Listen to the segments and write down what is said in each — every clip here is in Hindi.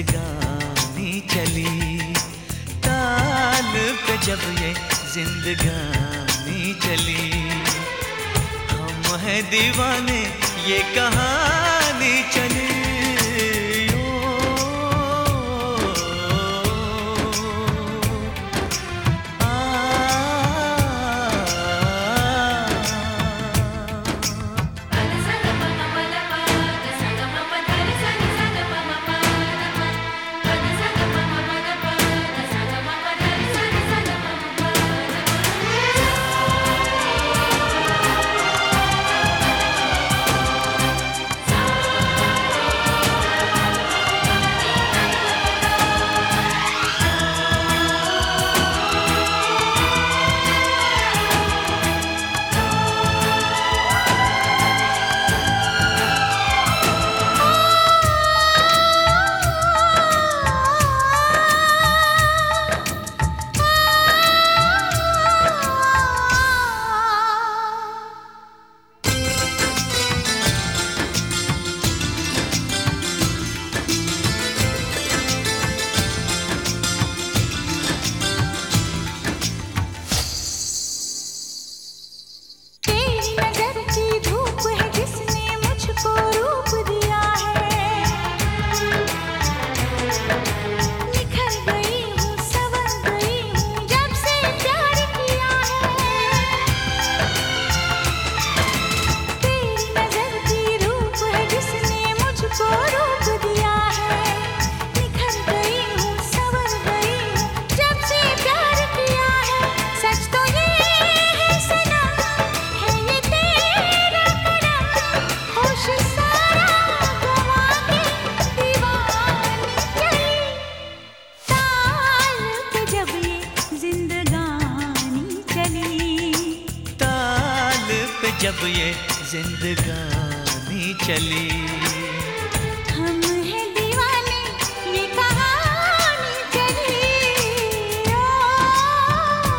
जिंदगानी चली। ताल पे जब ये जिंदगानी चली। हम है दीवाने ये कहानी चली। जब ये जिंदगानी चली हम हैं दीवाने ये कहानी चली ओ,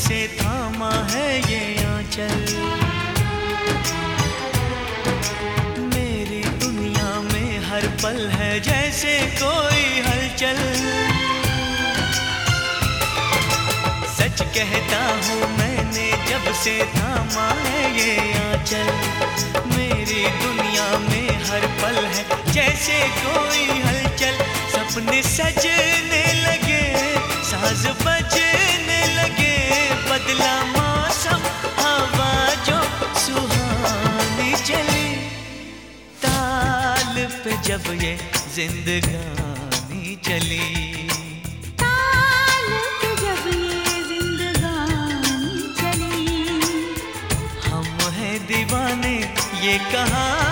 से थामा है ये आंचल। मेरी दुनिया में हर पल है जैसे कोई हलचल। सच कहता हूँ मैंने जब से थामा है ये आंचल। मेरी दुनिया में हर पल है जैसे कोई हलचल। सपने सजने जब ये जिंदगानी चली। जब ये जिंदगानी चली। हम हैं दीवाने ये चली